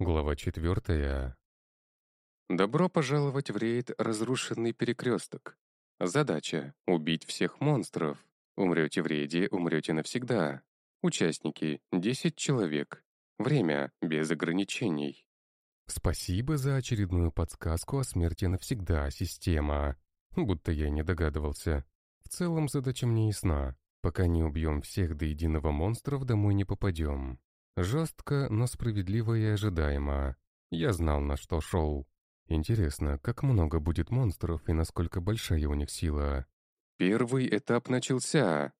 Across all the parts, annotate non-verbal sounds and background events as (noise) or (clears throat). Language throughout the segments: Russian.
Глава четвертая. Добро пожаловать в рейд «Разрушенный перекресток». Задача — убить всех монстров. Умрете в рейде, умрете навсегда. Участники — 10 человек. Время — без ограничений. Спасибо за очередную подсказку о смерти навсегда, система. Будто я не догадывался. В целом задача мне ясна. Пока не убьем всех до единого монстров, домой не попадем. Жестко, но справедливо и ожидаемо. Я знал, на что шел. Интересно, как много будет монстров и насколько большая у них сила. Первый этап начался.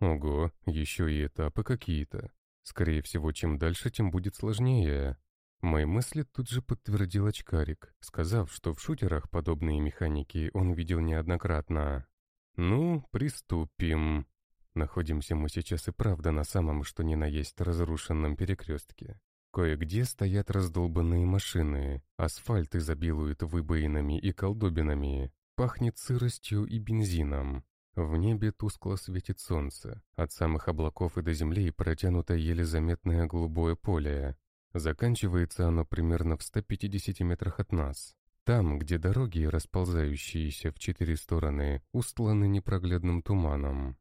Ого, еще и этапы какие-то. Скорее всего, чем дальше, тем будет сложнее. Мои мысли тут же подтвердил очкарик, сказав, что в шутерах подобные механики он видел неоднократно. «Ну, приступим». Находимся мы сейчас и правда на самом что ни на есть разрушенном перекрестке. Кое-где стоят раздолбанные машины, асфальт изобилует выбоинами и колдобинами, пахнет сыростью и бензином. В небе тускло светит солнце, от самых облаков и до земли протянуто еле заметное голубое поле, Заканчивается оно примерно в 150 метрах от нас. Там, где дороги, расползающиеся в четыре стороны, устланы непроглядным туманом.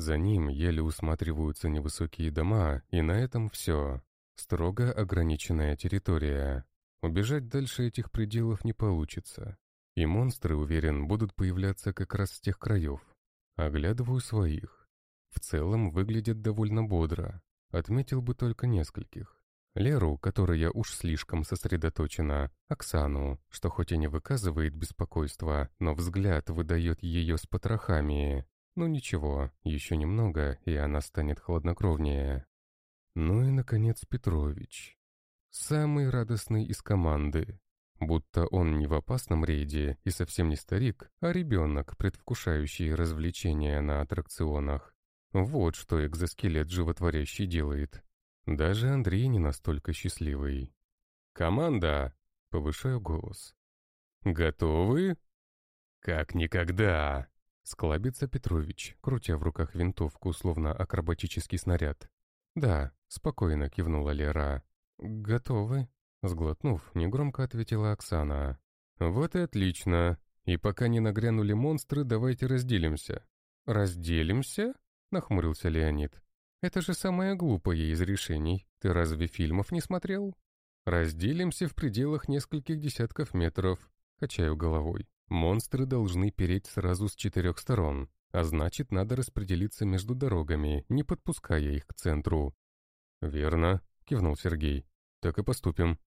За ним еле усматриваются невысокие дома, и на этом все. Строго ограниченная территория. Убежать дальше этих пределов не получится. И монстры, уверен, будут появляться как раз с тех краев. Оглядываю своих. В целом выглядят довольно бодро. Отметил бы только нескольких. Леру, которая уж слишком сосредоточена, Оксану, что хоть и не выказывает беспокойства, но взгляд выдает ее с потрохами. Ну ничего, еще немного, и она станет хладнокровнее. Ну и, наконец, Петрович. Самый радостный из команды. Будто он не в опасном рейде и совсем не старик, а ребенок, предвкушающий развлечения на аттракционах. Вот что экзоскелет животворящий делает. Даже Андрей не настолько счастливый. «Команда!» — повышаю голос. «Готовы?» «Как никогда!» — склабится Петрович, крутя в руках винтовку, словно акробатический снаряд. «Да», — спокойно кивнула Лера. «Готовы?» — сглотнув, негромко ответила Оксана. «Вот и отлично. И пока не нагрянули монстры, давайте разделимся». «Разделимся?» — нахмурился Леонид. Это же самое глупое из решений. Ты разве фильмов не смотрел? Разделимся в пределах нескольких десятков метров. Качаю головой. Монстры должны переть сразу с четырех сторон, а значит, надо распределиться между дорогами, не подпуская их к центру. «Верно», — кивнул Сергей. «Так и поступим».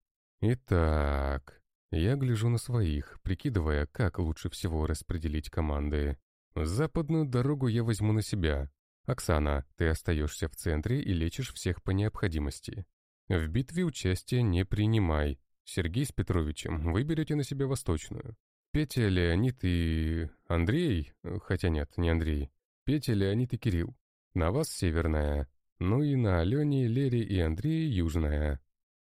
«Итак...» Я гляжу на своих, прикидывая, как лучше всего распределить команды. Западную дорогу я возьму на себя, «Оксана, ты остаешься в центре и лечишь всех по необходимости. В битве участия не принимай. Сергей с Петровичем выберете на себя восточную. Петя, Леонид и... Андрей? Хотя нет, не Андрей. Петя, Леонид и Кирилл. На вас северная. Ну и на Алене, Лере и Андрее южная.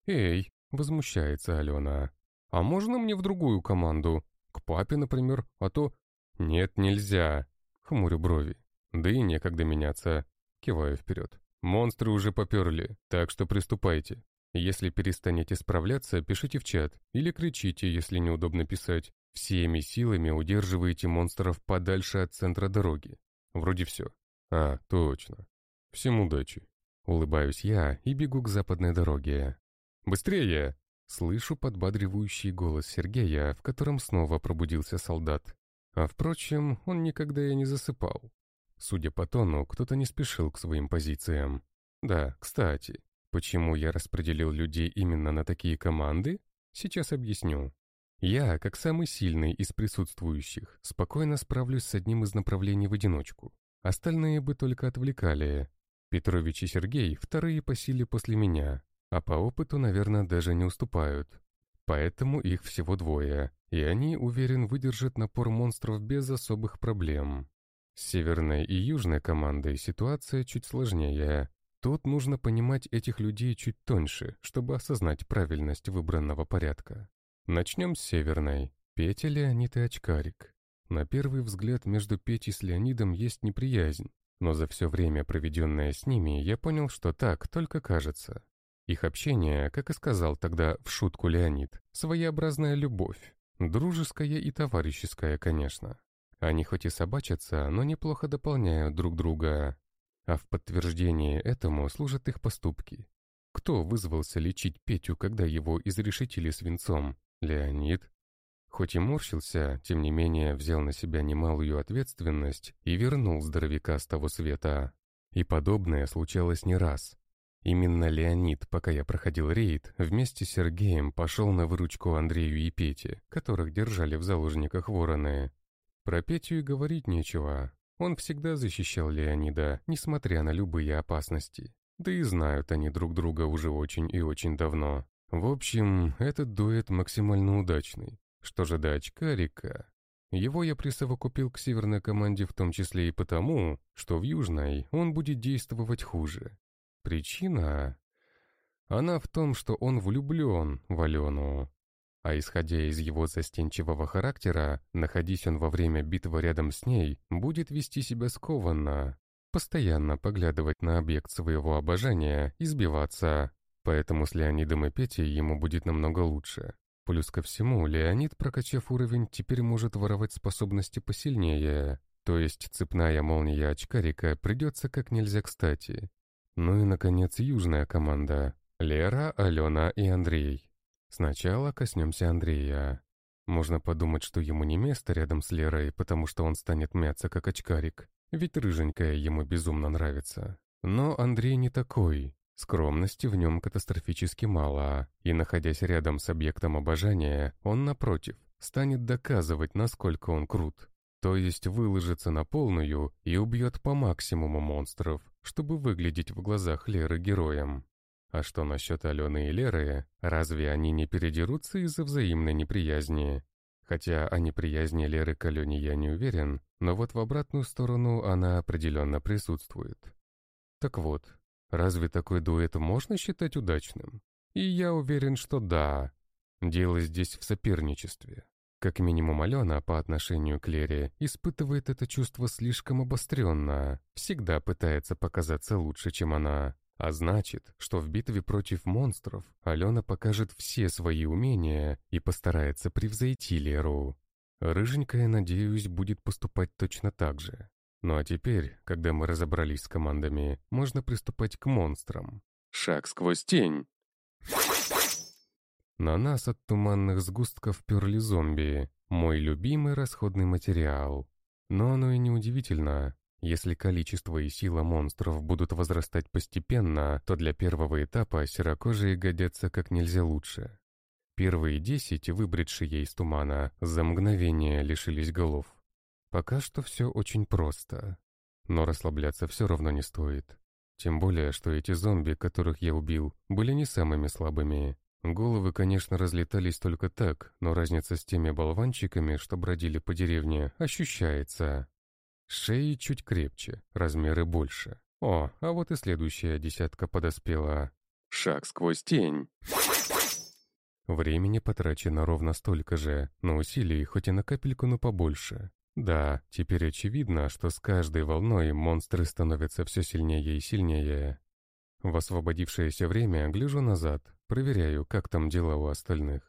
Эй, возмущается Алена. А можно мне в другую команду? К папе, например, а то... Нет, нельзя. Хмурю брови. Да и некогда меняться. Киваю вперед. Монстры уже поперли, так что приступайте. Если перестанете справляться, пишите в чат или кричите, если неудобно писать. Всеми силами удерживаете монстров подальше от центра дороги. Вроде все. А, точно. Всем удачи. Улыбаюсь я и бегу к западной дороге. «Быстрее!» Слышу подбадривающий голос Сергея, в котором снова пробудился солдат. А впрочем, он никогда и не засыпал. Судя по тону, кто-то не спешил к своим позициям. Да, кстати, почему я распределил людей именно на такие команды? Сейчас объясню. Я, как самый сильный из присутствующих, спокойно справлюсь с одним из направлений в одиночку. Остальные бы только отвлекали. Петрович и Сергей вторые по силе после меня, а по опыту, наверное, даже не уступают. Поэтому их всего двое, и они, уверен, выдержат напор монстров без особых проблем. С северной и южной командой ситуация чуть сложнее. Тут нужно понимать этих людей чуть тоньше, чтобы осознать правильность выбранного порядка. Начнем с северной. Петя, Леонид и Очкарик. На первый взгляд между Петей с Леонидом есть неприязнь, но за все время, проведенное с ними, я понял, что так только кажется. Их общение, как и сказал тогда в шутку Леонид, своеобразная любовь. Дружеская и товарищеская, конечно. Они хоть и собачатся, но неплохо дополняют друг друга. А в подтверждение этому служат их поступки. Кто вызвался лечить Петю, когда его изрешетили свинцом? Леонид. Хоть и морщился, тем не менее взял на себя немалую ответственность и вернул здоровяка с того света. И подобное случалось не раз. Именно Леонид, пока я проходил рейд, вместе с Сергеем пошел на выручку Андрею и Пете, которых держали в заложниках вороны. Про Петю и говорить нечего. Он всегда защищал Леонида, несмотря на любые опасности. Да и знают они друг друга уже очень и очень давно. В общем, этот дуэт максимально удачный. Что же до очкарика? Его я присовокупил к северной команде в том числе и потому, что в южной он будет действовать хуже. Причина? Она в том, что он влюблен в Алену. А исходя из его застенчивого характера, находясь он во время битвы рядом с ней, будет вести себя скованно, постоянно поглядывать на объект своего обожания и сбиваться. Поэтому с Леонидом и Петей ему будет намного лучше. Плюс ко всему, Леонид, прокачав уровень, теперь может воровать способности посильнее. То есть цепная молния очкарика придется как нельзя кстати. Ну и, наконец, южная команда. Лера, Алена и Андрей. Сначала коснемся Андрея. Можно подумать, что ему не место рядом с Лерой, потому что он станет мяться как очкарик, ведь рыженькая ему безумно нравится. Но Андрей не такой. Скромности в нем катастрофически мало, и, находясь рядом с объектом обожания, он, напротив, станет доказывать, насколько он крут. То есть выложится на полную и убьет по максимуму монстров, чтобы выглядеть в глазах Леры героем. А что насчет Алены и Леры, разве они не передерутся из-за взаимной неприязни? Хотя о неприязни Леры к Алене я не уверен, но вот в обратную сторону она определенно присутствует. Так вот, разве такой дуэт можно считать удачным? И я уверен, что да. Дело здесь в соперничестве. Как минимум Алена по отношению к Лере испытывает это чувство слишком обостренно, всегда пытается показаться лучше, чем она. А значит, что в битве против монстров Алена покажет все свои умения и постарается превзойти Леру. Рыженькая, надеюсь, будет поступать точно так же. Ну а теперь, когда мы разобрались с командами, можно приступать к монстрам. Шаг сквозь тень. На нас от туманных сгустков перли зомби, мой любимый расходный материал. Но оно и не удивительно. Если количество и сила монстров будут возрастать постепенно, то для первого этапа серокожие годятся как нельзя лучше. Первые десять, выбредшие из тумана, за мгновение лишились голов. Пока что все очень просто. Но расслабляться все равно не стоит. Тем более, что эти зомби, которых я убил, были не самыми слабыми. Головы, конечно, разлетались только так, но разница с теми болванчиками, что бродили по деревне, ощущается. Шеи чуть крепче, размеры больше. О, а вот и следующая десятка подоспела. Шаг сквозь тень. Времени потрачено ровно столько же, но усилий хоть и на капельку, но побольше. Да, теперь очевидно, что с каждой волной монстры становятся все сильнее и сильнее. В освободившееся время гляжу назад, проверяю, как там дела у остальных.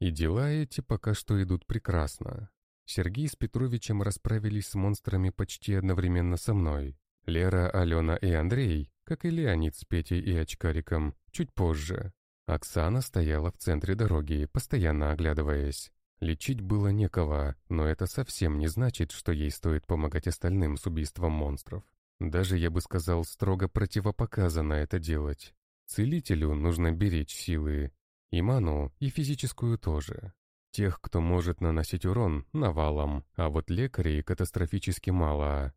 И дела эти пока что идут прекрасно. Сергей с Петровичем расправились с монстрами почти одновременно со мной. Лера, Алена и Андрей, как и Леонид с Петей и Очкариком, чуть позже. Оксана стояла в центре дороги, постоянно оглядываясь. Лечить было некого, но это совсем не значит, что ей стоит помогать остальным с убийством монстров. Даже, я бы сказал, строго противопоказано это делать. Целителю нужно беречь силы. И ману, и физическую тоже. Тех, кто может наносить урон, навалом, а вот лекарей катастрофически мало.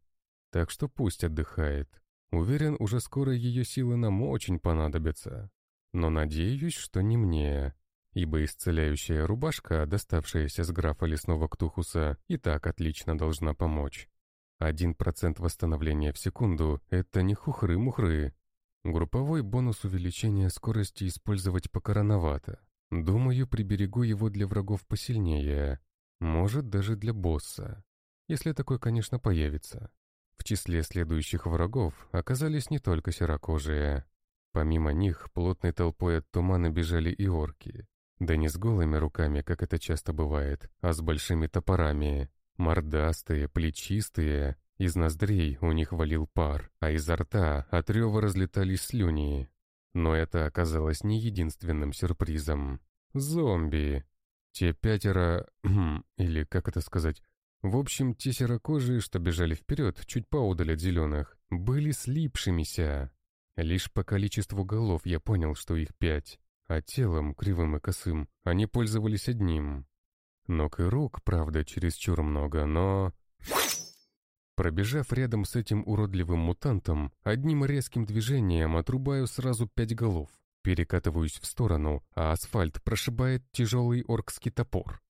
Так что пусть отдыхает. Уверен, уже скоро ее силы нам очень понадобятся. Но надеюсь, что не мне, ибо исцеляющая рубашка, доставшаяся с графа лесного Ктухуса, и так отлично должна помочь. Один процент восстановления в секунду — это не хухры-мухры. Групповой бонус увеличения скорости использовать пока рановато. Думаю, приберегу его для врагов посильнее. Может, даже для босса. Если такой, конечно, появится. В числе следующих врагов оказались не только серокожие. Помимо них, плотной толпой от тумана бежали и орки. Да не с голыми руками, как это часто бывает, а с большими топорами. Мордастые, плечистые. Из ноздрей у них валил пар, а изо рта от рева разлетались слюни. Но это оказалось не единственным сюрпризом. Зомби. Те пятеро... (clears throat) Или как это сказать? В общем, те серокожие, что бежали вперед, чуть поудаль от зеленых, были слипшимися. Лишь по количеству голов я понял, что их пять а телом, кривым и косым, они пользовались одним. Ног и рук, правда, чересчур много, но... Пробежав рядом с этим уродливым мутантом, одним резким движением отрубаю сразу пять голов. Перекатываюсь в сторону, а асфальт прошибает тяжелый оркский топор.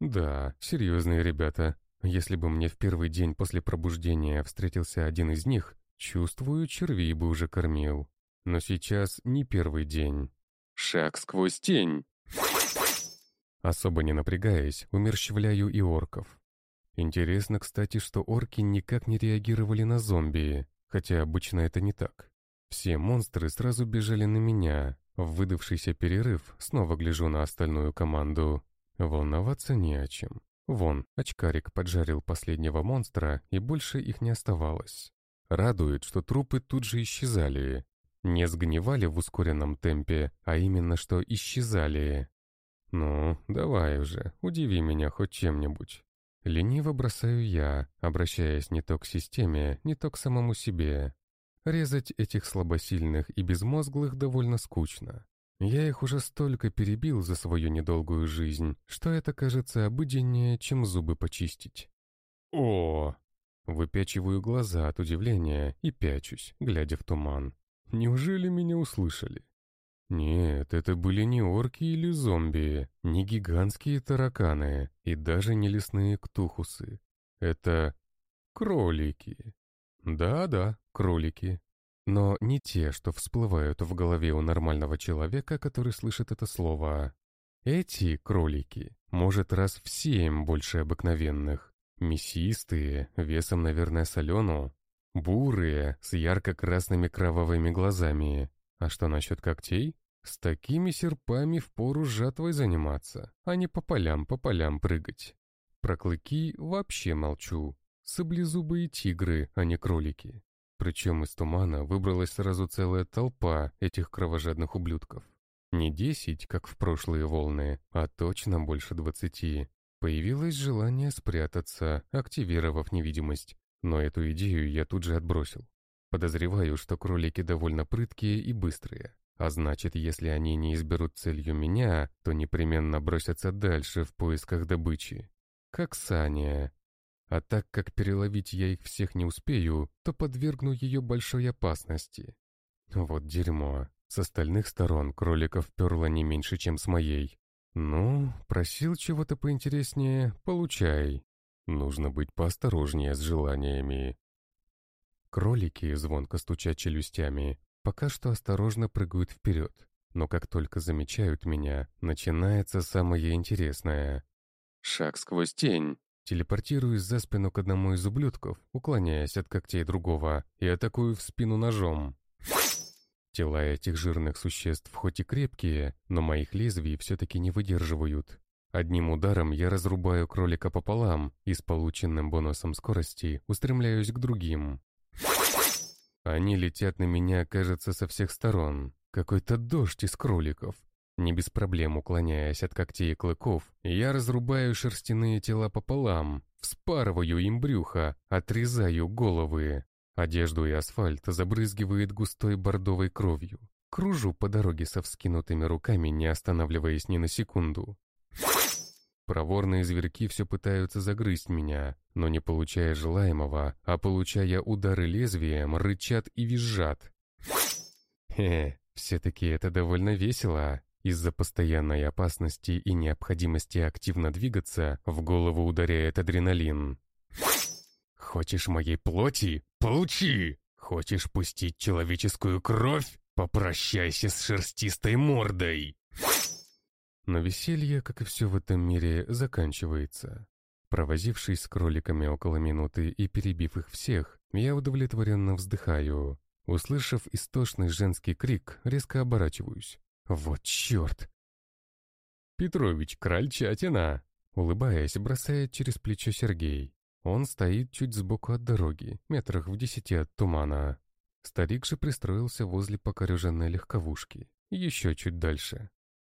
Да, серьезные ребята. Если бы мне в первый день после пробуждения встретился один из них, чувствую, червей бы уже кормил. Но сейчас не первый день. Шаг сквозь тень. Особо не напрягаясь, умерщвляю и орков. Интересно, кстати, что орки никак не реагировали на зомби, хотя обычно это не так. Все монстры сразу бежали на меня. В выдавшийся перерыв снова гляжу на остальную команду. Волноваться не о чем. Вон, очкарик поджарил последнего монстра, и больше их не оставалось. Радует, что трупы тут же исчезали, не сгнивали в ускоренном темпе, а именно что исчезали. «Ну, давай уже, удиви меня хоть чем-нибудь». Лениво бросаю я, обращаясь не то к системе, не то к самому себе. Резать этих слабосильных и безмозглых довольно скучно. Я их уже столько перебил за свою недолгую жизнь, что это кажется обыденнее, чем зубы почистить. О! Выпячиваю глаза от удивления и пячусь, глядя в туман. Неужели меня услышали? Нет, это были не орки или зомби, не гигантские тараканы и даже не лесные ктухусы. Это кролики. Да-да, кролики. Но не те, что всплывают в голове у нормального человека, который слышит это слово. Эти кролики, может, раз в семь больше обыкновенных. Мясистые, весом, наверное, солену, Бурые, с ярко-красными кровавыми глазами. А что насчет когтей? С такими серпами впору жатвой заниматься, а не по полям, по полям прыгать. Про клыки вообще молчу. Саблезубые тигры, а не кролики. Причем из тумана выбралась сразу целая толпа этих кровожадных ублюдков. Не десять, как в прошлые волны, а точно больше двадцати. Появилось желание спрятаться, активировав невидимость, но эту идею я тут же отбросил. Подозреваю, что кролики довольно прыткие и быстрые. А значит, если они не изберут целью меня, то непременно бросятся дальше в поисках добычи. Как Саня. А так как переловить я их всех не успею, то подвергну ее большой опасности. Вот дерьмо. С остальных сторон кроликов перло не меньше, чем с моей. Ну, просил чего-то поинтереснее, получай. Нужно быть поосторожнее с желаниями. Кролики, звонко стуча челюстями, пока что осторожно прыгают вперед, но как только замечают меня, начинается самое интересное. Шаг сквозь тень. Телепортируюсь за спину к одному из ублюдков, уклоняясь от когтей другого, и атакую в спину ножом. Тела этих жирных существ хоть и крепкие, но моих лезвий все-таки не выдерживают, Одним ударом я разрубаю кролика пополам и с полученным бонусом скорости устремляюсь к другим. Они летят на меня, кажется, со всех сторон. Какой-то дождь из кроликов. Не без проблем уклоняясь от когтей и клыков, я разрубаю шерстяные тела пополам, вспарываю им брюхо, отрезаю головы. Одежду и асфальт забрызгивает густой бордовой кровью. Кружу по дороге со вскинутыми руками, не останавливаясь ни на секунду. Проворные зверьки все пытаются загрызть меня, но не получая желаемого, а получая удары лезвием, рычат и визжат. Хе, все-таки это довольно весело. Из-за постоянной опасности и необходимости активно двигаться, в голову ударяет адреналин. «Хочешь моей плоти? Получи! Хочешь пустить человеческую кровь? Попрощайся с шерстистой мордой!» Но веселье, как и все в этом мире, заканчивается. Провозившись с кроликами около минуты и перебив их всех, я удовлетворенно вздыхаю. Услышав истошный женский крик, резко оборачиваюсь. Вот черт! «Петрович, крольчатина!» Улыбаясь, бросает через плечо Сергей. Он стоит чуть сбоку от дороги, метрах в десяти от тумана. Старик же пристроился возле покореженной легковушки, еще чуть дальше.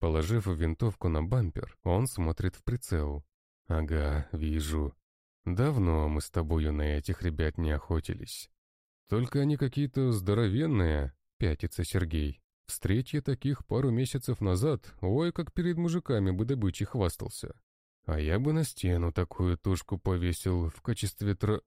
Положив винтовку на бампер, он смотрит в прицел. «Ага, вижу. Давно мы с тобою на этих ребят не охотились. Только они какие-то здоровенные», — пятится Сергей. Встреть я таких пару месяцев назад, ой, как перед мужиками бы добычей хвастался. А я бы на стену такую тушку повесил в качестве тро...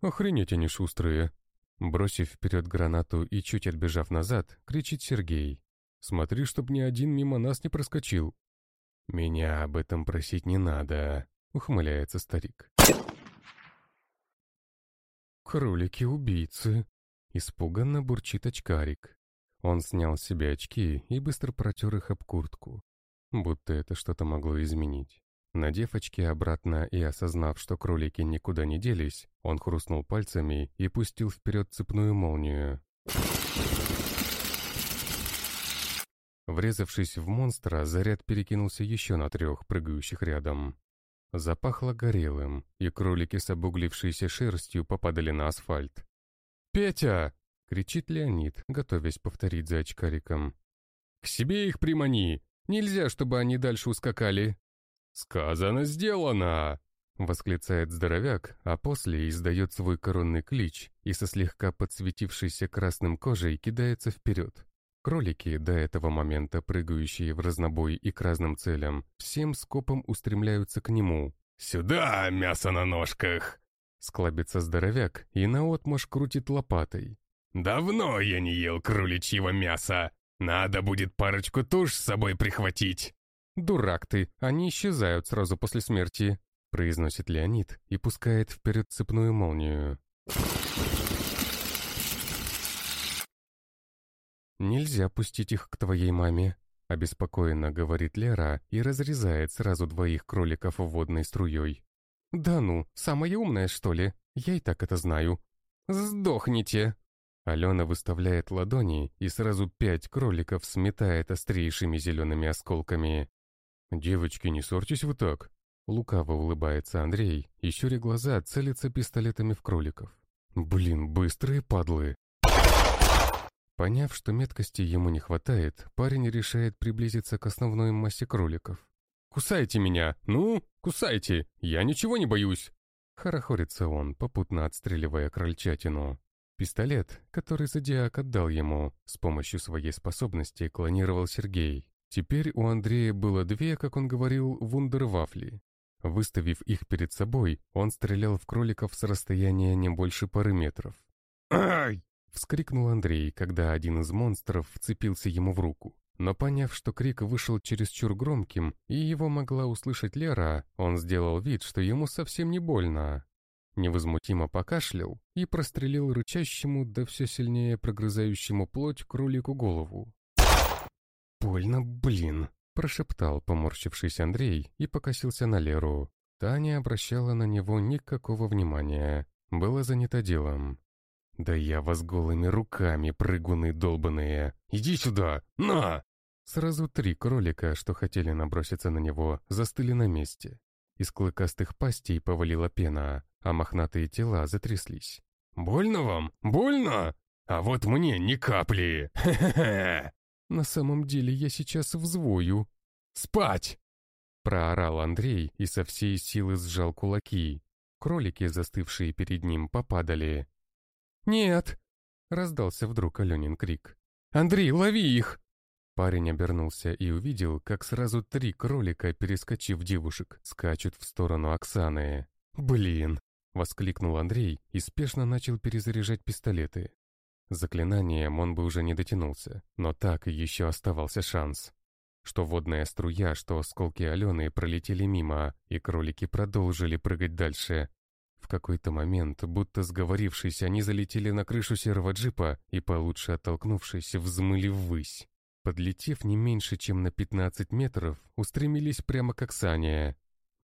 Охренеть они шустрые. Бросив вперед гранату и чуть отбежав назад, кричит Сергей. «Смотри, чтоб ни один мимо нас не проскочил». «Меня об этом просить не надо», — ухмыляется старик. «Кролики-убийцы», Испуганно бурчит очкарик. Он снял с себя очки и быстро протер их об куртку. Будто это что-то могло изменить. Надев очки обратно и осознав, что кролики никуда не делись, он хрустнул пальцами и пустил вперед цепную молнию. Врезавшись в монстра, заряд перекинулся еще на трех, прыгающих рядом. Запахло горелым, и кролики с обуглившейся шерстью попадали на асфальт. «Петя!» — кричит Леонид, готовясь повторить за очкариком. «К себе их примани! Нельзя, чтобы они дальше ускакали!» «Сказано, сделано!» — восклицает здоровяк, а после издает свой коронный клич и со слегка подсветившейся красным кожей кидается вперед. Кролики, до этого момента прыгающие в разнобой и к разным целям, всем скопом устремляются к нему. «Сюда, мясо на ножках!» Склабится здоровяк и наотмашь крутит лопатой. «Давно я не ел кроличьего мяса. Надо будет парочку туш с собой прихватить». «Дурак ты, они исчезают сразу после смерти», — произносит Леонид и пускает вперед цепную молнию. «Нельзя пустить их к твоей маме», — обеспокоенно говорит Лера и разрезает сразу двоих кроликов водной струей. «Да ну, самая умная, что ли? Я и так это знаю. Сдохните!» Алена выставляет ладони, и сразу пять кроликов сметает острейшими зелеными осколками. «Девочки, не ссорьтесь вы так!» Лукаво улыбается Андрей, и щуря глаза целится пистолетами в кроликов. «Блин, быстрые падлы!» Поняв, что меткости ему не хватает, парень решает приблизиться к основной массе кроликов. «Кусайте меня! Ну, кусайте! Я ничего не боюсь!» Хорохорится он, попутно отстреливая крольчатину. Пистолет, который Зодиак отдал ему, с помощью своей способности клонировал Сергей. Теперь у Андрея было две, как он говорил, вундервафли. Выставив их перед собой, он стрелял в кроликов с расстояния не больше пары метров. «Ай!» — вскрикнул Андрей, когда один из монстров вцепился ему в руку. Но поняв, что крик вышел чересчур громким, и его могла услышать Лера, он сделал вид, что ему совсем не больно. Невозмутимо покашлял и прострелил рычащему, да все сильнее прогрызающему плоть кролику голову. «Больно, блин!» — прошептал поморщившийся Андрей и покосился на Леру. Та не обращала на него никакого внимания, была занята делом. «Да я вас голыми руками, прыгуны долбаные! Иди сюда! На!» Сразу три кролика, что хотели наброситься на него, застыли на месте. Из клыкастых пастей повалила пена, а мохнатые тела затряслись. «Больно вам? Больно? А вот мне ни капли! Хе-хе-хе!» «На самом деле я сейчас взвою. Спать!» Проорал Андрей и со всей силы сжал кулаки. Кролики, застывшие перед ним, попадали. «Нет!» — раздался вдруг Аленин крик. «Андрей, лови их!» Парень обернулся и увидел, как сразу три кролика, перескочив девушек, скачут в сторону Оксаны. «Блин!» — воскликнул Андрей и спешно начал перезаряжать пистолеты. Заклинанием он бы уже не дотянулся, но так еще оставался шанс. Что водная струя, что осколки Алены пролетели мимо, и кролики продолжили прыгать дальше. В какой-то момент, будто сговорившись, они залетели на крышу серого джипа и, получше оттолкнувшись, взмыли ввысь подлетев не меньше, чем на 15 метров, устремились прямо к Оксане.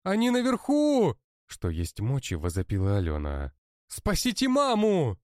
«Они наверху!» Что есть мочи, возопила Алена. Спасите маму!»